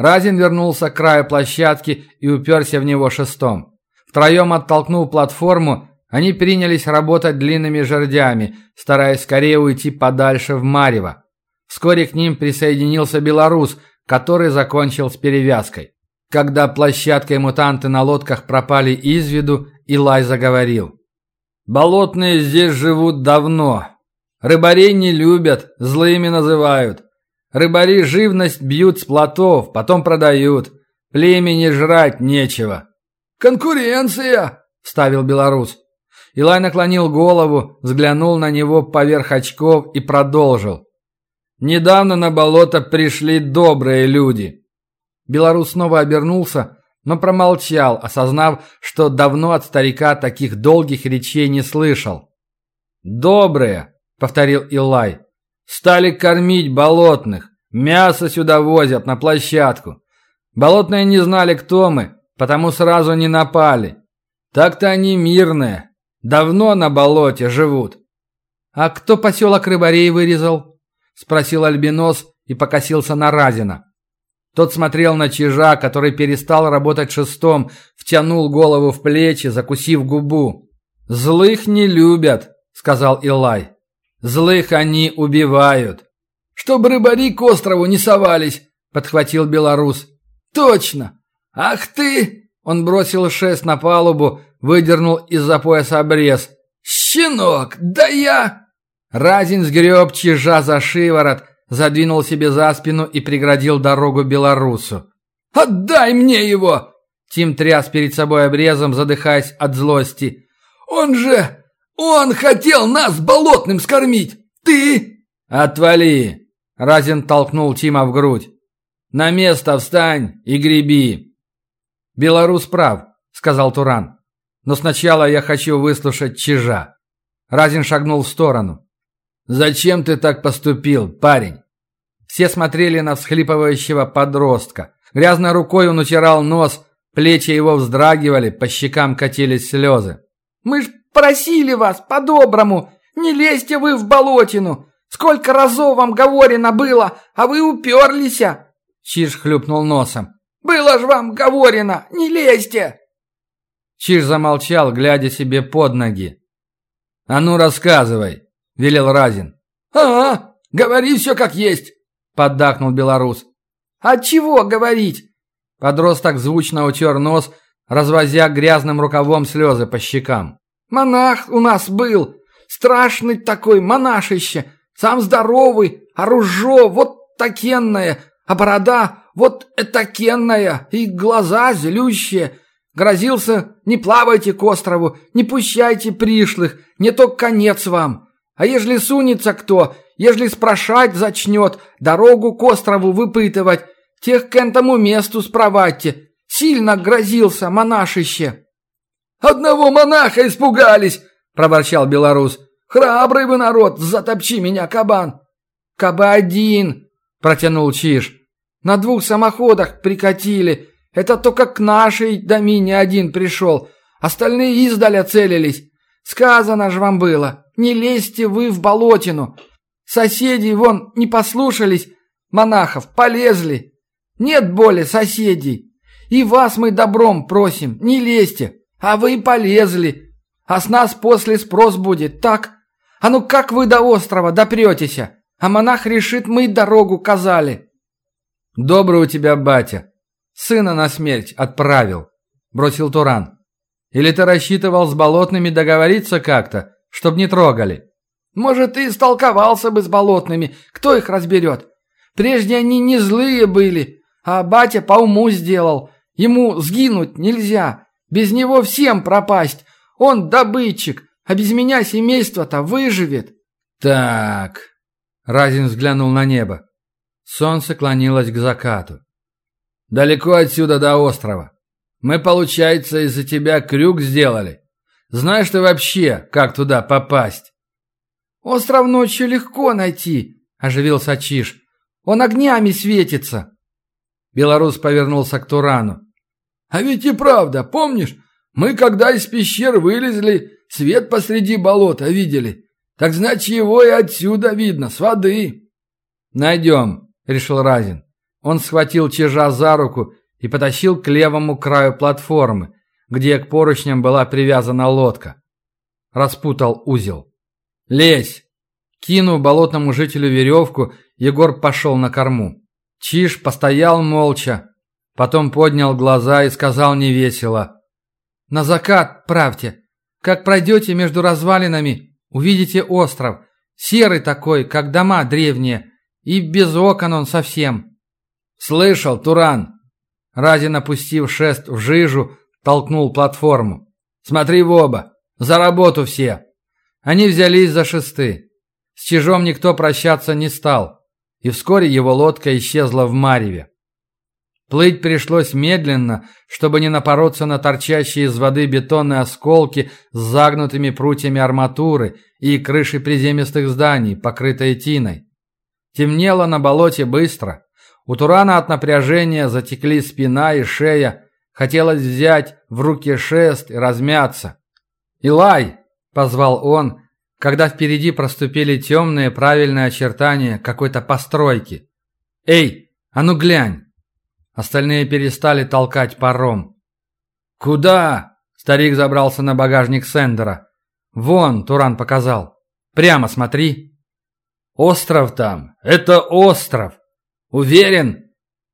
Разин вернулся к краю площадки и уперся в него шестом. Втроем оттолкнув платформу, они принялись работать длинными жердями, стараясь скорее уйти подальше в Марево. Вскоре к ним присоединился белорус, который закончил с перевязкой. Когда площадка и мутанты на лодках пропали из виду, Илай заговорил. «Болотные здесь живут давно. Рыбарей не любят, злыми называют. Рыбари живность бьют с плотов, потом продают. Племени жрать нечего». «Конкуренция!» – вставил белорус. Илай наклонил голову, взглянул на него поверх очков и продолжил. «Недавно на болото пришли добрые люди». Белорус снова обернулся, но промолчал, осознав, что давно от старика таких долгих речей не слышал. «Добрые», — повторил Илай, — «стали кормить болотных, мясо сюда возят на площадку. Болотные не знали, кто мы, потому сразу не напали. Так-то они мирные, давно на болоте живут». «А кто поселок Рыбарей вырезал?» — спросил Альбинос и покосился на Разина. Тот смотрел на чижа, который перестал работать шестом, втянул голову в плечи, закусив губу. «Злых не любят», — сказал Илай. «Злых они убивают». «Чтоб рыбари к острову не совались», — подхватил белорус. «Точно! Ах ты!» Он бросил шест на палубу, выдернул из-за пояса обрез. «Щенок! Да я...» Разин сгреб чижа за шиворот, задвинул себе за спину и преградил дорогу белорусу. «Отдай мне его!» Тим тряс перед собой обрезом, задыхаясь от злости. «Он же... Он хотел нас болотным скормить! Ты...» «Отвали!» Разин толкнул Тима в грудь. «На место встань и греби!» «Белорус прав», — сказал Туран. «Но сначала я хочу выслушать Чижа». Разин шагнул в сторону. «Зачем ты так поступил, парень?» Все смотрели на всхлипывающего подростка. Грязной рукой он утирал нос, плечи его вздрагивали, по щекам катились слезы. «Мы ж просили вас по-доброму, не лезьте вы в болотину! Сколько разов вам говорено было, а вы уперлись!» Чиж хлюпнул носом. «Было ж вам говорено, не лезьте!» Чиж замолчал, глядя себе под ноги. «А ну, рассказывай!» велел Разин. «Ага, говори все как есть», — поддакнул белорус. «А чего говорить?» Подросток звучно утер нос, развозя грязным рукавом слезы по щекам. «Монах у нас был, страшный такой монашище, сам здоровый, а ружо вот такенное, а борода вот этакенная, и глаза злющие. Грозился, не плавайте к острову, не пущайте пришлых, не то конец вам. А ежели сунется кто, ежели спрашать зачнет, дорогу к острову выпытывать, тех к этому месту спровадьте. Сильно грозился монашище». «Одного монаха испугались!» – проворчал белорус. «Храбрый вы народ, затопчи меня, кабан!» «Кабадин!» – протянул Чиж. «На двух самоходах прикатили. Это только к нашей домине один пришел. Остальные издаля целились. Сказано же вам было, не лезьте вы в болотину. Соседи вон не послушались, монахов, полезли. Нет боли соседей. И вас мы добром просим, не лезьте. А вы полезли. А с нас после спрос будет, так? А ну как вы до острова допретесь? А монах решит, мы дорогу казали. Добрый у тебя батя. Сына на смерть отправил, бросил Туран. Или ты рассчитывал с болотными договориться как-то, чтоб не трогали?» «Может, и столковался бы с болотными, кто их разберет? Прежде они не злые были, а батя по уму сделал. Ему сгинуть нельзя, без него всем пропасть. Он добытчик, а без меня семейство-то выживет». «Так...» Разин взглянул на небо. Солнце клонилось к закату. «Далеко отсюда до острова. Мы, получается, из-за тебя крюк сделали. Знаешь ты вообще, как туда попасть?» «Остров ночью легко найти», – оживился Чиж. «Он огнями светится». Белорус повернулся к Турану. «А ведь и правда, помнишь, мы когда из пещер вылезли, свет посреди болота видели. Так значит, его и отсюда видно, с воды». «Найдем», – решил Разин. Он схватил чижа за руку и потащил к левому краю платформы, где к поручням была привязана лодка. Распутал узел. «Лезь!» Кинув болотному жителю веревку, Егор пошел на корму. Чиж постоял молча, потом поднял глаза и сказал невесело. «На закат правьте. Как пройдете между развалинами, увидите остров. Серый такой, как дома древние, и без окон он совсем». «Слышал, Туран!» Разин, опустив шест в жижу, толкнул платформу. «Смотри в оба! За работу все!» Они взялись за шесты. С чижом никто прощаться не стал, и вскоре его лодка исчезла в мареве. Плыть пришлось медленно, чтобы не напороться на торчащие из воды бетонные осколки с загнутыми прутьями арматуры и крыши приземистых зданий, покрытые тиной. Темнело на болоте быстро. У Турана от напряжения затекли спина и шея. Хотелось взять в руки шест и размяться. «Илай!» – позвал он, когда впереди проступили темные правильные очертания какой-то постройки. «Эй, а ну глянь!» Остальные перестали толкать паром. «Куда?» – старик забрался на багажник Сендера. «Вон», – Туран показал. «Прямо смотри». «Остров там! Это остров! Уверен?»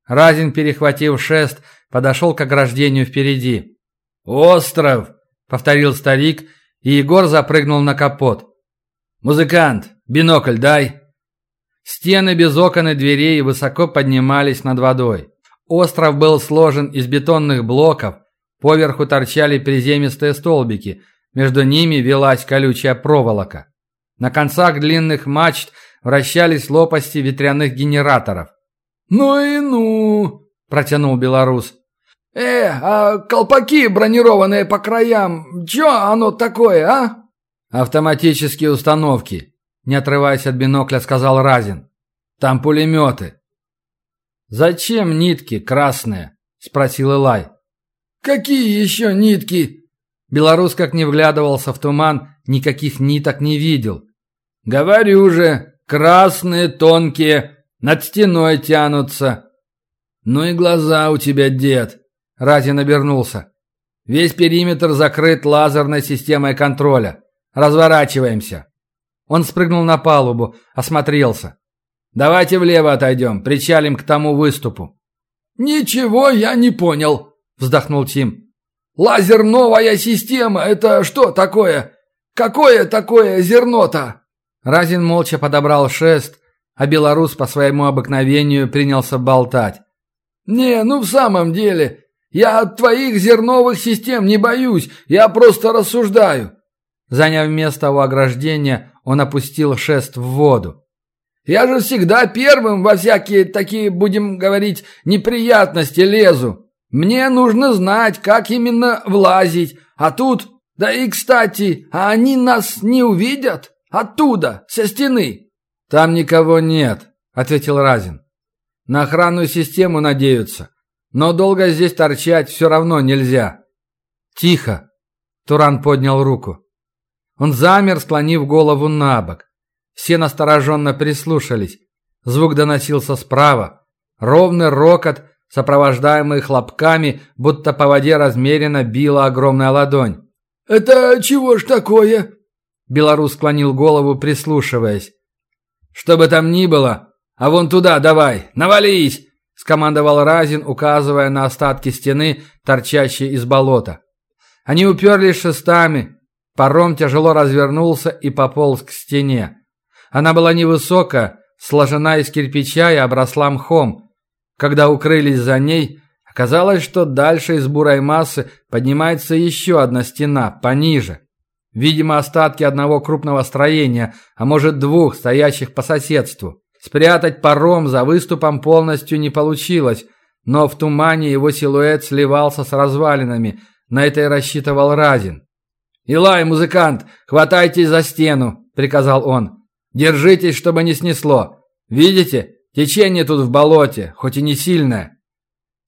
Разин, перехватив шест, подошел к ограждению впереди. «Остров!» – повторил старик, и Егор запрыгнул на капот. «Музыкант, бинокль дай!» Стены без окон и дверей высоко поднимались над водой. Остров был сложен из бетонных блоков, поверху торчали приземистые столбики, между ними велась колючая проволока. На концах длинных мачт вращались лопасти ветряных генераторов. «Ну и ну!» – протянул белорус. «Э, а колпаки бронированные по краям, чё оно такое, а?» «Автоматические установки», – не отрываясь от бинокля, сказал Разин. «Там пулеметы». «Зачем нитки красные?» – спросил Илай. «Какие еще нитки?» Белорус, как не вглядывался в туман, никаких ниток не видел. «Говорю же, красные, тонкие, над стеной тянутся». «Ну и глаза у тебя, дед!» – Разин обернулся. «Весь периметр закрыт лазерной системой контроля. Разворачиваемся». Он спрыгнул на палубу, осмотрелся. «Давайте влево отойдем, причалим к тому выступу». «Ничего я не понял», – вздохнул Тим. «Лазерновая система – это что такое? Какое такое зерно-то?» Разин молча подобрал шест, а белорус по своему обыкновению принялся болтать. «Не, ну в самом деле, я от твоих зерновых систем не боюсь, я просто рассуждаю». Заняв место у ограждения, он опустил шест в воду. Я же всегда первым во всякие такие, будем говорить, неприятности лезу. Мне нужно знать, как именно влазить. А тут... Да и, кстати, а они нас не увидят? Оттуда, со стены. Там никого нет, ответил Разин. На охранную систему надеются. Но долго здесь торчать все равно нельзя. Тихо. Туран поднял руку. Он замер, склонив голову на бок. Все настороженно прислушались. Звук доносился справа. Ровный рокот, сопровождаемый хлопками, будто по воде размеренно била огромная ладонь. «Это чего ж такое?» Белорус склонил голову, прислушиваясь. «Что бы там ни было, а вон туда давай, навались!» скомандовал Разин, указывая на остатки стены, торчащие из болота. Они уперлись шестами. Паром тяжело развернулся и пополз к стене. Она была невысокая, сложена из кирпича и обросла мхом. Когда укрылись за ней, оказалось, что дальше из бурой массы поднимается еще одна стена, пониже. Видимо, остатки одного крупного строения, а может двух, стоящих по соседству. Спрятать паром за выступом полностью не получилось, но в тумане его силуэт сливался с развалинами. На это и рассчитывал Разин. «Илай, музыкант, хватайтесь за стену», — приказал он. Держитесь, чтобы не снесло. Видите, течение тут в болоте, хоть и не сильное».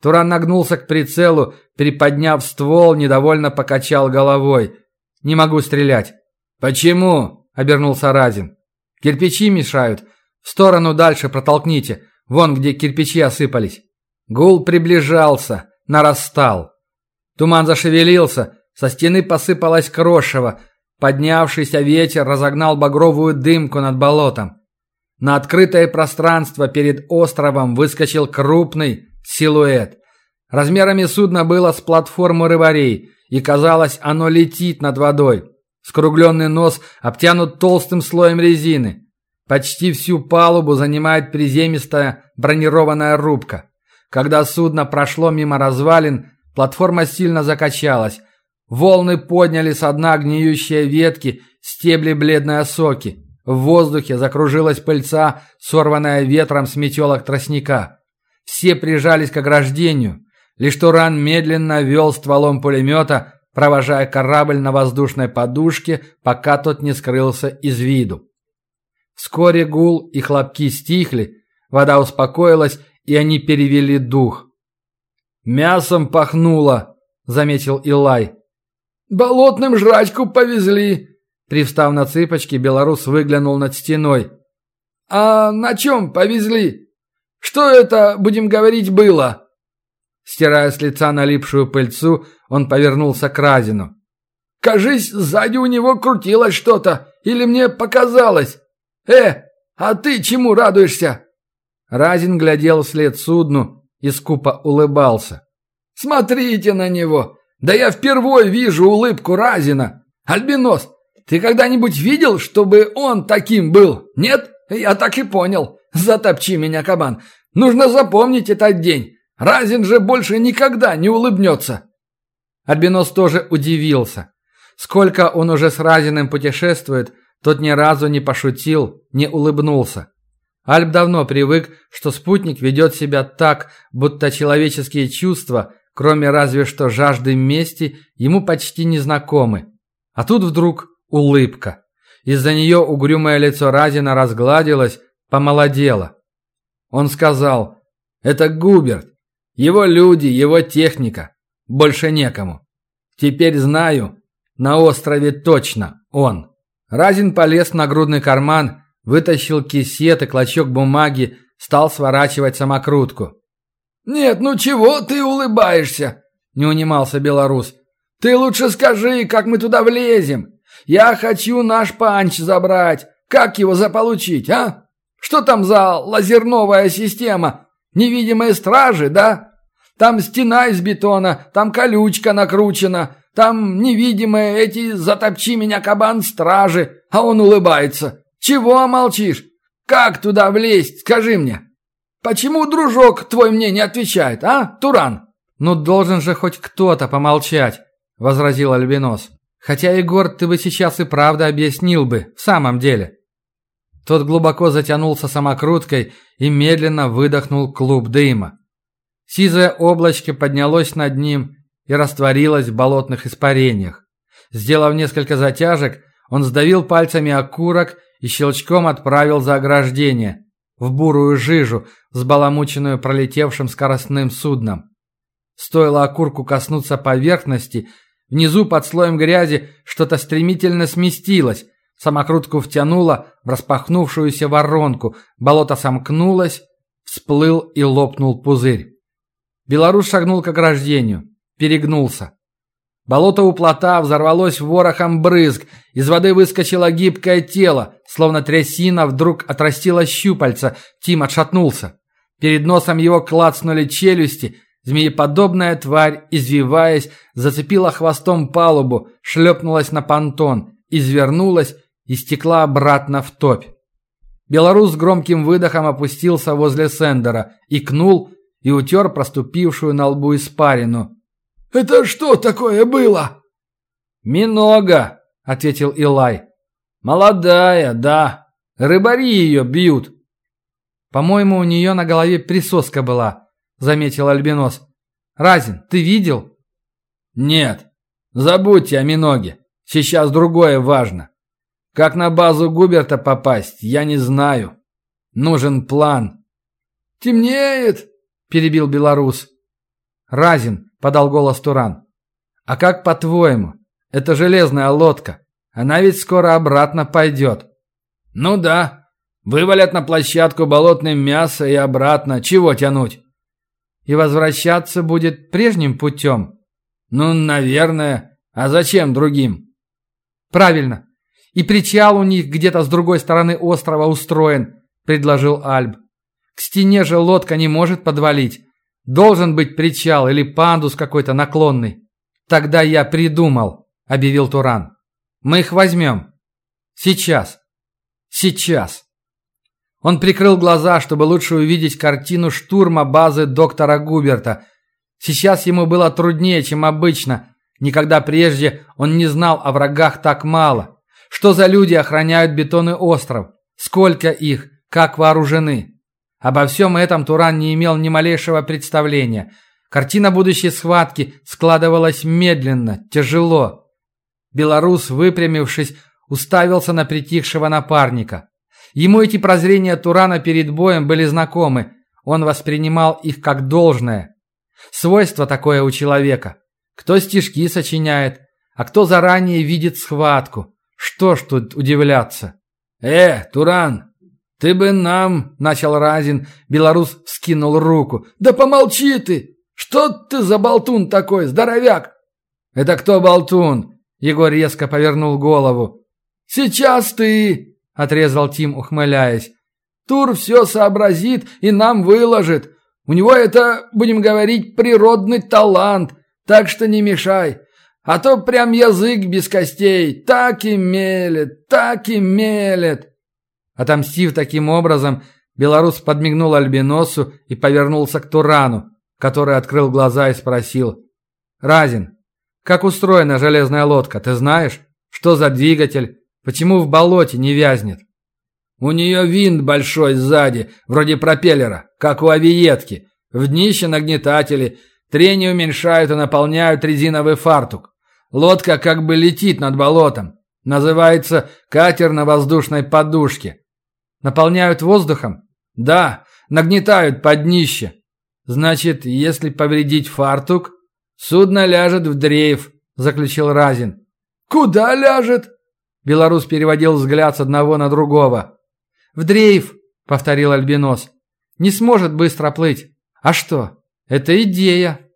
Туран нагнулся к прицелу, приподняв ствол, недовольно покачал головой. «Не могу стрелять». «Почему?» – обернулся Разин. «Кирпичи мешают. В сторону дальше протолкните. Вон где кирпичи осыпались. Гул приближался, нарастал. Туман зашевелился, со стены посыпалось крошево. Поднявшийся ветер разогнал багровую дымку над болотом. На открытое пространство перед островом выскочил крупный силуэт. Размерами судна было с платформы рыбарей, и казалось, оно летит над водой. Скругленный нос обтянут толстым слоем резины. Почти всю палубу занимает приземистая бронированная рубка. Когда судно прошло мимо развалин, платформа сильно закачалась. Волны подняли со дна гниющие ветки, стебли бледной осоки. В воздухе закружилась пыльца, сорванная ветром с метелок тростника. Все прижались к ограждению. Лишь Туран медленно вел стволом пулемета, провожая корабль на воздушной подушке, пока тот не скрылся из виду. Вскоре гул и хлопки стихли, вода успокоилась, и они перевели дух. «Мясом пахнуло», — заметил Илай. «Болотным жрачку повезли», — привстав на цыпочки, белорус выглянул над стеной. «А на чем повезли? Что это, будем говорить, было?» Стирая с лица налипшую пыльцу, он повернулся к Разину. «Кажись, сзади у него крутилось что-то, или мне показалось. Э, а ты чему радуешься?» Разин глядел вслед судну и скупо улыбался. «Смотрите на него! Да я впервые вижу улыбку Разина! Альбинос, ты когда-нибудь видел, чтобы он таким был? Нет? Я так и понял. Затопчи меня, кабан. Нужно запомнить этот день. Разин же больше никогда не улыбнется. Альбинос тоже удивился. Сколько он уже с Разиным путешествует, тот ни разу не пошутил, не улыбнулся. Альб давно привык, что спутник ведет себя так, будто человеческие чувства, кроме разве что жажды мести, ему почти не знакомы. А тут вдруг улыбка. Из-за нее угрюмое лицо Разина разгладилось, помолодело. Он сказал, «Это Губерт, его люди, его техника. Больше некому. Теперь знаю, на острове точно он. Разин полез на грудный карман, вытащил кисет и клочок бумаги, стал сворачивать самокрутку. «Нет, ну чего ты улыбаешься?» – не унимался белорус. «Ты лучше скажи, как мы туда влезем. Я хочу наш панч забрать. Как его заполучить, а? Что там за лазерновая система? Невидимые стражи, да?» Там стена из бетона, там колючка накручена, там невидимые эти «затопчи меня, кабан, стражи», а он улыбается. Чего молчишь? Как туда влезть, скажи мне? Почему дружок твой мне не отвечает, а, Туран? Ну должен же хоть кто-то помолчать, возразил Альбинос. Хотя, Егор, ты бы сейчас и правда объяснил бы, в самом деле. Тот глубоко затянулся самокруткой и медленно выдохнул клуб дыма. Сизое облачко поднялось над ним и растворилось в болотных испарениях. Сделав несколько затяжек, он сдавил пальцами окурок и щелчком отправил за ограждение, в бурую жижу, сбаламученную пролетевшим скоростным судном. Стоило окурку коснуться поверхности, внизу под слоем грязи что-то стремительно сместилось, самокрутку втянуло в распахнувшуюся воронку, болото сомкнулось, всплыл и лопнул пузырь. Белорус шагнул к ограждению. Перегнулся. Болото у плота взорвалось ворохом брызг. Из воды выскочило гибкое тело. Словно трясина вдруг отрастила щупальца. Тим отшатнулся. Перед носом его клацнули челюсти. Змееподобная тварь, извиваясь, зацепила хвостом палубу, шлепнулась на понтон, извернулась и стекла обратно в топь. Белорус с громким выдохом опустился возле Сендера, икнул и утер проступившую на лбу испарину. «Это что такое было?» «Минога», — ответил Илай. «Молодая, да. Рыбари ее бьют». «По-моему, у нее на голове присоска была», — заметил Альбинос. «Разин, ты видел?» «Нет. Забудьте о Миноге. Сейчас другое важно. Как на базу Губерта попасть, я не знаю. Нужен план». «Темнеет», – перебил белорус. «Разин», – подал голос Туран. «А как по-твоему? Это железная лодка. Она ведь скоро обратно пойдет». «Ну да. Вывалят на площадку болотным мясо и обратно. Чего тянуть? И возвращаться будет прежним путем? Ну, наверное. А зачем другим? Правильно. И причал у них где-то с другой стороны острова устроен, предложил Альб. К стене же лодка не может подвалить. Должен быть причал или пандус какой-то наклонный. Тогда я придумал, объявил Туран. Мы их возьмем. Сейчас. Сейчас. Он прикрыл глаза, чтобы лучше увидеть картину штурма базы доктора Губерта. Сейчас ему было труднее, чем обычно. Никогда прежде он не знал о врагах так мало. Что за люди охраняют бетонный остров? Сколько их? Как вооружены? Обо всем этом Туран не имел ни малейшего представления. Картина будущей схватки складывалась медленно, тяжело. Белорус, выпрямившись, уставился на притихшего напарника. Ему эти прозрения Турана перед боем были знакомы. Он воспринимал их как должное. Свойство такое у человека. Кто стишки сочиняет, а кто заранее видит схватку. Что ж тут удивляться? «Э, Туран, ты бы нам...» – начал Разин. Белорус скинул руку. «Да помолчи ты! Что ты за болтун такой, здоровяк?» «Это кто болтун?» Егор резко повернул голову. «Сейчас ты!» отрезал Тим, ухмыляясь. Тур все сообразит и нам выложит. У него это, будем говорить, природный талант, так что не мешай. А то прям язык без костей, так и мелет, так и мелет. Отомстив таким образом, белорус подмигнул Альбиносу и повернулся к Турану, который открыл глаза и спросил. «Разин, как устроена железная лодка, ты знаешь? Что за двигатель? Почему в болоте не вязнет? У нее винт большой сзади, вроде пропеллера, как у авиетки. В днище нагнетатели, трение уменьшают и наполняют резиновый фартук. Лодка как бы летит над болотом. Называется катер на воздушной подушке. Наполняют воздухом? Да, нагнетают под днище. Значит, если повредить фартук, судно ляжет в дрейф, заключил Разин. Куда ляжет? Белорус переводил взгляд с одного на другого. «В дрейф», — повторил Альбинос. «Не сможет быстро плыть. А что? Это идея».